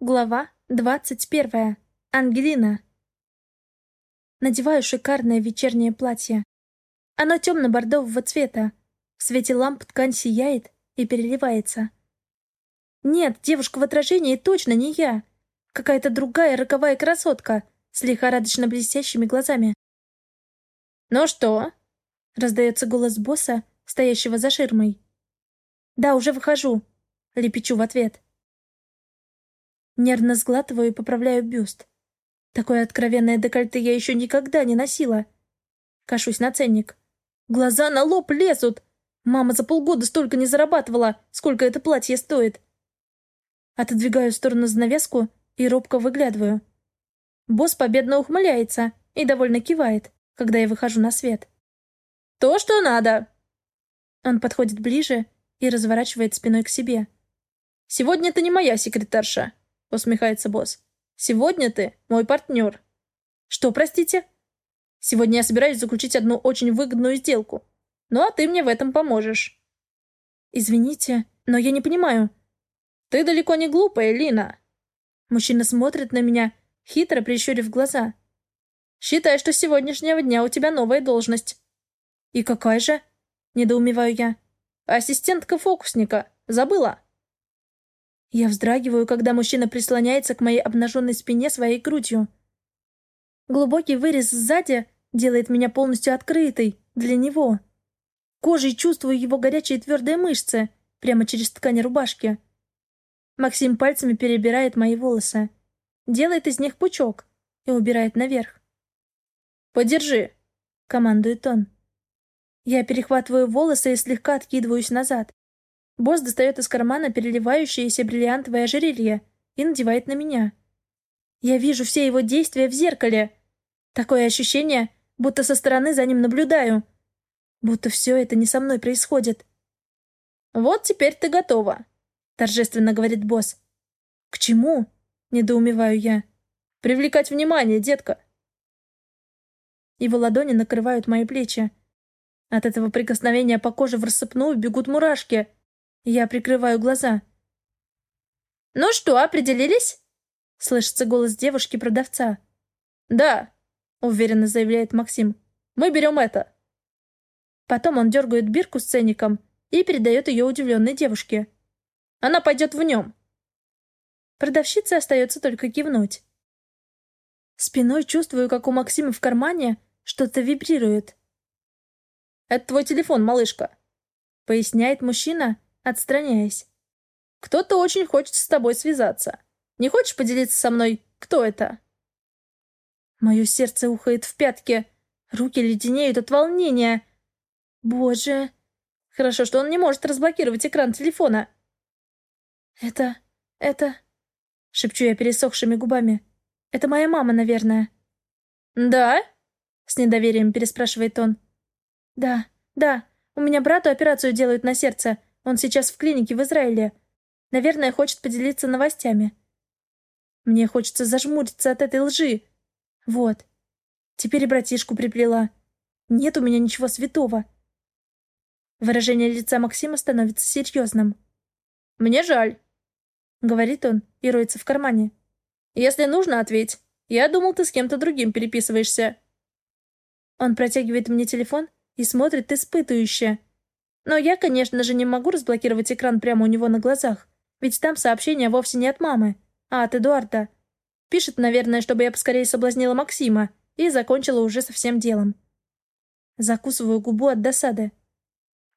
Глава двадцать первая. Ангелина. Надеваю шикарное вечернее платье. Оно темно-бордового цвета. В свете ламп ткань сияет и переливается. Нет, девушка в отражении точно не я. Какая-то другая роковая красотка с лихорадочно блестящими глазами. «Ну что?» — раздается голос босса, стоящего за ширмой. «Да, уже выхожу», — лепечу в ответ. Нервно сглатываю и поправляю бюст. Такое откровенное декольте я еще никогда не носила. Кашусь на ценник. Глаза на лоб лезут. Мама за полгода столько не зарабатывала, сколько это платье стоит. Отодвигаю в сторону занавеску и робко выглядываю. Босс победно ухмыляется и довольно кивает, когда я выхожу на свет. «То, что надо!» Он подходит ближе и разворачивает спиной к себе. «Сегодня ты не моя секретарша. — усмехается босс. «Сегодня ты мой партнер». «Что, простите?» «Сегодня я собираюсь заключить одну очень выгодную сделку. Ну а ты мне в этом поможешь». «Извините, но я не понимаю». «Ты далеко не глупая, Лина». Мужчина смотрит на меня, хитро прищурив глаза. «Считай, что с сегодняшнего дня у тебя новая должность». «И какая же?» — недоумеваю я. «Ассистентка фокусника. Забыла?» Я вздрагиваю, когда мужчина прислоняется к моей обнаженной спине своей грудью. Глубокий вырез сзади делает меня полностью открытой для него. Кожей чувствую его горячие твердые мышцы прямо через ткань рубашки. Максим пальцами перебирает мои волосы, делает из них пучок и убирает наверх. «Подержи», — командует он. Я перехватываю волосы и слегка откидываюсь назад. Босс достает из кармана переливающееся бриллиантовое ожерелье и надевает на меня. Я вижу все его действия в зеркале. Такое ощущение, будто со стороны за ним наблюдаю. Будто все это не со мной происходит. «Вот теперь ты готова», — торжественно говорит босс. «К чему?» — недоумеваю я. «Привлекать внимание, детка». Его ладони накрывают мои плечи. От этого прикосновения по коже в рассыпную бегут мурашки. Я прикрываю глаза. «Ну что, определились?» Слышится голос девушки-продавца. «Да», — уверенно заявляет Максим. «Мы берем это». Потом он дергает бирку с ценником и передает ее удивленной девушке. «Она пойдет в нем». Продавщице остается только кивнуть. Спиной чувствую, как у Максима в кармане что-то вибрирует. «Это твой телефон, малышка», — поясняет мужчина, отстраняясь. «Кто-то очень хочет с тобой связаться. Не хочешь поделиться со мной, кто это?» Мое сердце ухает в пятки. Руки леденеют от волнения. Боже. Хорошо, что он не может разблокировать экран телефона. «Это... это...» — шепчу я пересохшими губами. «Это моя мама, наверное». «Да?» — с недоверием переспрашивает он. «Да, да. У меня брату операцию делают на сердце. Он сейчас в клинике в Израиле. Наверное, хочет поделиться новостями. Мне хочется зажмуриться от этой лжи. Вот. Теперь и братишку приплела. Нет у меня ничего святого. Выражение лица Максима становится серьезным. «Мне жаль», — говорит он и роется в кармане. «Если нужно, ответь. Я думал, ты с кем-то другим переписываешься». Он протягивает мне телефон и смотрит испытывающе. Но я, конечно же, не могу разблокировать экран прямо у него на глазах, ведь там сообщение вовсе не от мамы, а от Эдуарда. Пишет, наверное, чтобы я поскорее соблазнила Максима и закончила уже со всем делом. Закусываю губу от досады.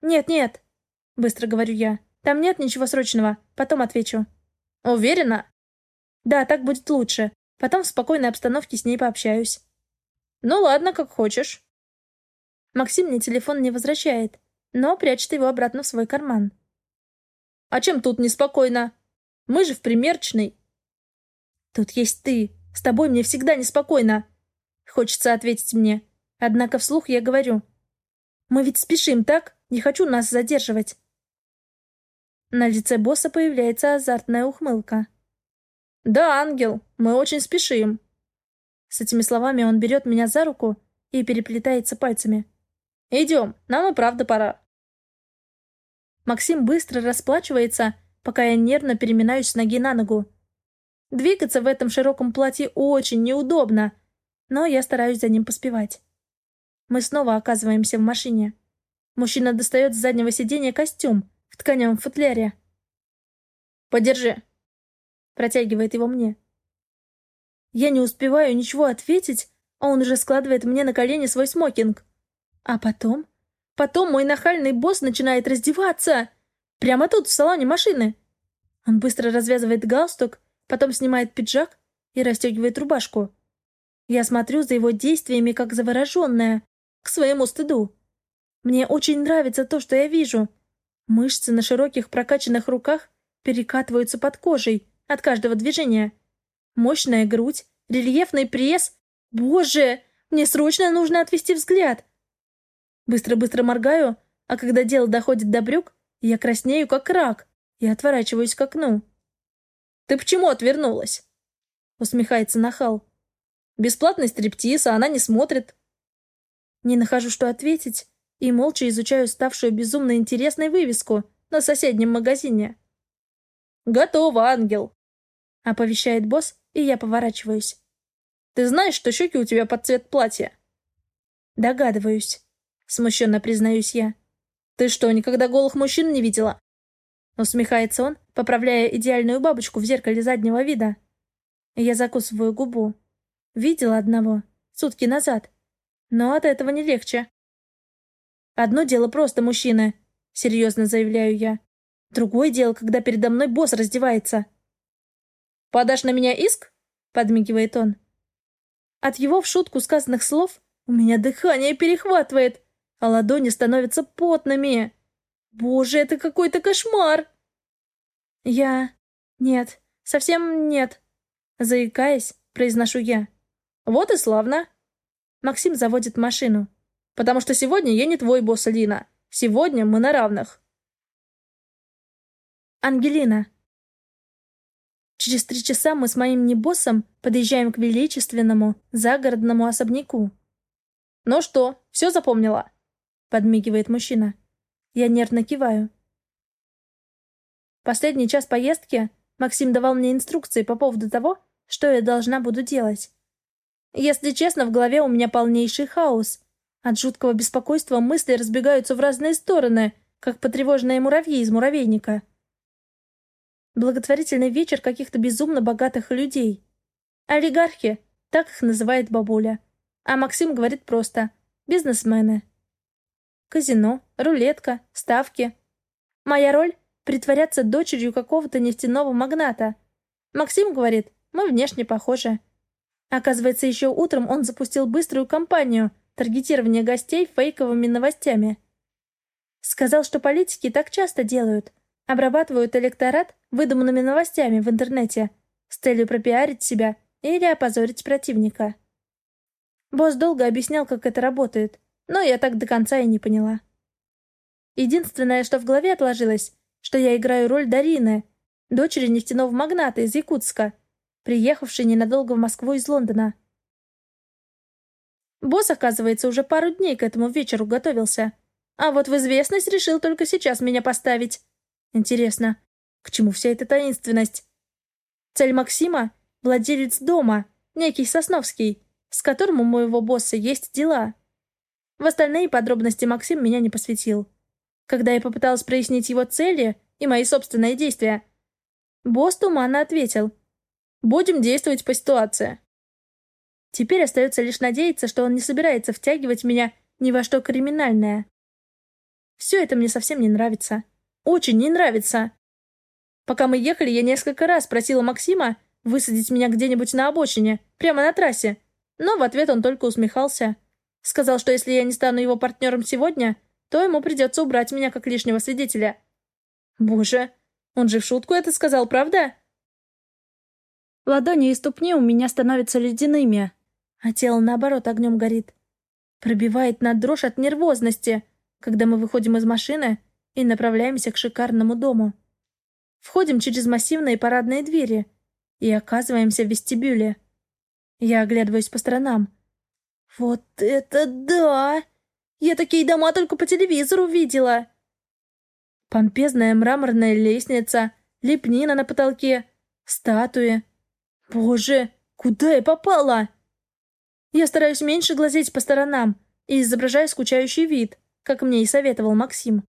«Нет-нет», — быстро говорю я, — «там нет ничего срочного, потом отвечу». «Уверена?» «Да, так будет лучше. Потом в спокойной обстановке с ней пообщаюсь». «Ну ладно, как хочешь». Максим мне телефон не возвращает, но прячет его обратно в свой карман. «А чем тут неспокойно? Мы же в примерочной». «Тут есть ты. С тобой мне всегда неспокойно». Хочется ответить мне. Однако вслух я говорю. «Мы ведь спешим, так? Не хочу нас задерживать». На лице босса появляется азартная ухмылка. «Да, ангел, мы очень спешим». С этими словами он берет меня за руку и переплетается пальцами. «Идем, нам и правда пора». Максим быстро расплачивается, пока я нервно переминаюсь с ноги на ногу. Двигаться в этом широком платье очень неудобно, но я стараюсь за ним поспевать. Мы снова оказываемся в машине. Мужчина достает с заднего сиденья костюм в тканевом футляре. «Подержи», — протягивает его мне. Я не успеваю ничего ответить, а он уже складывает мне на колени свой смокинг. А потом... Потом мой нахальный босс начинает раздеваться. Прямо тут, в салоне машины. Он быстро развязывает галстук, потом снимает пиджак и расстегивает рубашку. Я смотрю за его действиями, как завороженная, к своему стыду. Мне очень нравится то, что я вижу. Мышцы на широких прокачанных руках перекатываются под кожей от каждого движения. Мощная грудь, рельефный пресс. Боже, мне срочно нужно отвести взгляд. Быстро-быстро моргаю, а когда дело доходит до брюк, я краснею, как рак, и отворачиваюсь к окну. «Ты почему отвернулась?» Усмехается нахал. «Бесплатный стриптиз, а она не смотрит». Не нахожу, что ответить, и молча изучаю ставшую безумно интересной вывеску на соседнем магазине. «Готово, ангел!» — оповещает босс, и я поворачиваюсь. «Ты знаешь, что щеки у тебя под цвет платья?» «Догадываюсь», — смущенно признаюсь я. «Ты что, никогда голых мужчин не видела?» Усмехается он, поправляя идеальную бабочку в зеркале заднего вида. Я закусываю губу. Видела одного. Сутки назад. Но от этого не легче. Одно дело просто мужчина, серьезно заявляю я. Другое дело, когда передо мной босс раздевается. «Подашь на меня иск?» — подмигивает он. От его в шутку сказанных слов у меня дыхание перехватывает, а ладони становятся потными. Боже, это какой-то кошмар! Я... Нет, совсем нет. Заикаясь, произношу я. Вот и славно. Максим заводит машину. Потому что сегодня я не твой босс, Лина. Сегодня мы на равных. Ангелина. Через три часа мы с моим небоссом подъезжаем к величественному загородному особняку. «Ну что, все запомнила?» — подмигивает мужчина. Я нервно киваю. Последний час поездки Максим давал мне инструкции по поводу того, что я должна буду делать. Если честно, в голове у меня полнейший хаос. От жуткого беспокойства мысли разбегаются в разные стороны, как потревоженные муравьи из муравейника благотворительный вечер каких-то безумно богатых людей. Олигархи, так их называет бабуля. А Максим говорит просто «бизнесмены». Казино, рулетка, ставки. Моя роль — притворяться дочерью какого-то нефтяного магната. Максим говорит, мы внешне похожи. Оказывается, еще утром он запустил быструю кампанию таргетирования гостей фейковыми новостями. Сказал, что политики так часто делают. Обрабатывают электорат выдуманными новостями в интернете с целью пропиарить себя или опозорить противника. Босс долго объяснял, как это работает, но я так до конца и не поняла. Единственное, что в голове отложилось, что я играю роль Дарины, дочери нефтяного магната из Якутска, приехавшей ненадолго в Москву из Лондона. Босс, оказывается, уже пару дней к этому вечеру готовился. А вот в известность решил только сейчас меня поставить. Интересно, к чему вся эта таинственность? Цель Максима — владелец дома, некий Сосновский, с которым у моего босса есть дела. В остальные подробности Максим меня не посвятил. Когда я попыталась прояснить его цели и мои собственные действия, босс туманно ответил. «Будем действовать по ситуации». Теперь остается лишь надеяться, что он не собирается втягивать меня ни во что криминальное. Все это мне совсем не нравится. Очень не нравится. Пока мы ехали, я несколько раз просила Максима высадить меня где-нибудь на обочине, прямо на трассе. Но в ответ он только усмехался. Сказал, что если я не стану его партнером сегодня, то ему придется убрать меня как лишнего свидетеля. Боже, он же в шутку это сказал, правда? Ладони и ступни у меня становятся ледяными, а тело, наоборот, огнем горит. Пробивает на дрожь от нервозности, когда мы выходим из машины и направляемся к шикарному дому. Входим через массивные парадные двери и оказываемся в вестибюле. Я оглядываюсь по сторонам. Вот это да! Я такие дома только по телевизору видела. Помпезная мраморная лестница, лепнина на потолке, статуи. Боже, куда я попала? Я стараюсь меньше глазеть по сторонам и изображаю скучающий вид, как мне и советовал Максим.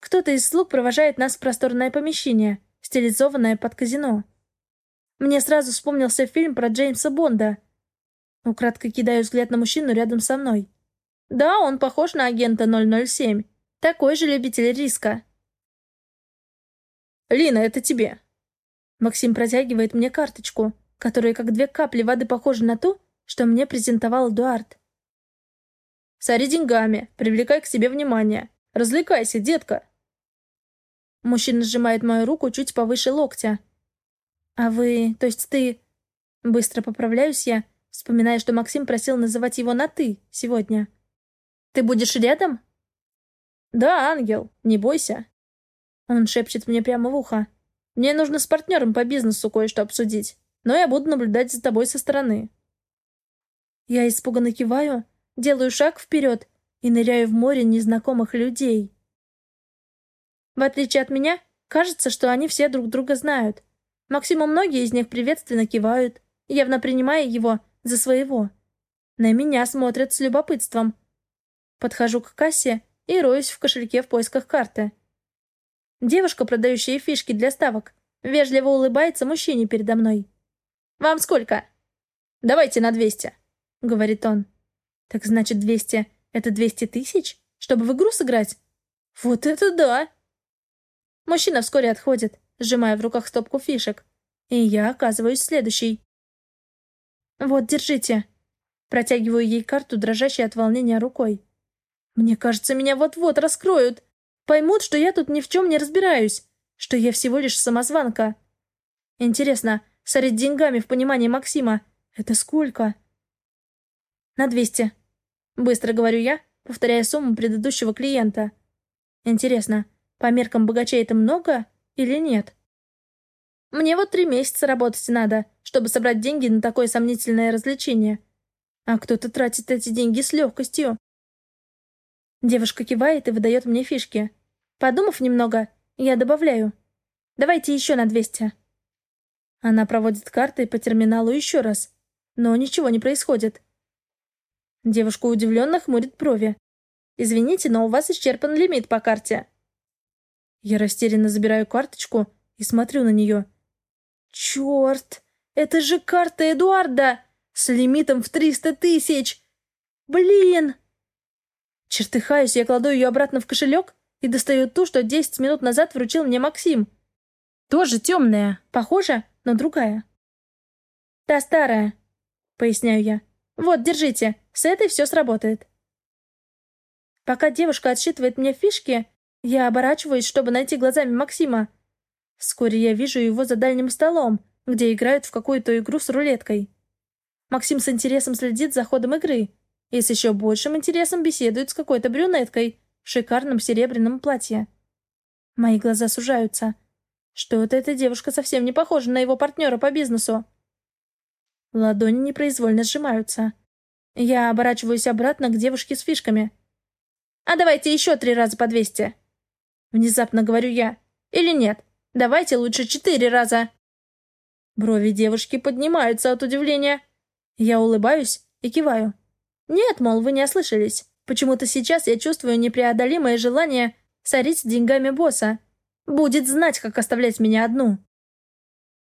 Кто-то из слуг провожает нас в просторное помещение, стилизованное под казино. Мне сразу вспомнился фильм про Джеймса Бонда. Украдкой кидаю взгляд на мужчину рядом со мной. Да, он похож на агента 007. Такой же любитель риска. «Лина, это тебе». Максим протягивает мне карточку, которая как две капли воды похожа на ту, что мне презентовал Эдуард. «Сори деньгами, привлекай к себе внимание. Развлекайся, детка». Мужчина сжимает мою руку чуть повыше локтя. «А вы... то есть ты...» Быстро поправляюсь я, вспоминая, что Максим просил называть его на «ты» сегодня. «Ты будешь рядом?» «Да, ангел, не бойся». Он шепчет мне прямо в ухо. «Мне нужно с партнером по бизнесу кое-что обсудить, но я буду наблюдать за тобой со стороны». Я испуганно киваю, делаю шаг вперед и ныряю в море незнакомых людей. В отличие от меня, кажется, что они все друг друга знают. Максиму многие из них приветственно кивают, явно принимая его за своего. На меня смотрят с любопытством. Подхожу к кассе и роюсь в кошельке в поисках карты. Девушка, продающая фишки для ставок, вежливо улыбается мужчине передо мной. «Вам сколько?» «Давайте на двести», — говорит он. «Так значит, двести — это двести тысяч? Чтобы в игру сыграть? Вот это да!» Мужчина вскоре отходит, сжимая в руках стопку фишек. И я оказываюсь следующей. «Вот, держите». Протягиваю ей карту, дрожащей от волнения рукой. Мне кажется, меня вот-вот раскроют. Поймут, что я тут ни в чем не разбираюсь, что я всего лишь самозванка. Интересно, сорить деньгами в понимании Максима — это сколько? На двести. Быстро говорю я, повторяя сумму предыдущего клиента. Интересно, по меркам богача это много или нет? Мне вот три месяца работать надо, чтобы собрать деньги на такое сомнительное развлечение. А кто-то тратит эти деньги с легкостью. Девушка кивает и выдает мне фишки. Подумав немного, я добавляю. Давайте еще на 200. Она проводит карты по терминалу еще раз, но ничего не происходит. Девушка удивленно хмурит брови. «Извините, но у вас исчерпан лимит по карте». Я растерянно забираю карточку и смотрю на нее. «Черт! Это же карта Эдуарда! С лимитом в триста тысяч! Блин!» Чертыхаюсь, я кладу ее обратно в кошелек и достаю ту, что десять минут назад вручил мне Максим. Тоже темная, похожа, но другая. «Та старая», — поясняю я. «Вот, держите, с этой все сработает». Пока девушка отсчитывает мне фишки, я оборачиваюсь, чтобы найти глазами Максима. Вскоре я вижу его за дальним столом, где играют в какую-то игру с рулеткой. Максим с интересом следит за ходом игры и с еще большим интересом беседует с какой-то брюнеткой в шикарном серебряном платье. Мои глаза сужаются. Что-то эта девушка совсем не похожа на его партнера по бизнесу. Ладони непроизвольно сжимаются. Я оборачиваюсь обратно к девушке с фишками. «А давайте еще три раза по двести!» Внезапно говорю я. Или нет? Давайте лучше четыре раза. Брови девушки поднимаются от удивления. Я улыбаюсь и киваю. Нет, мол, вы не ослышались. Почему-то сейчас я чувствую непреодолимое желание сорить деньгами босса. Будет знать, как оставлять меня одну.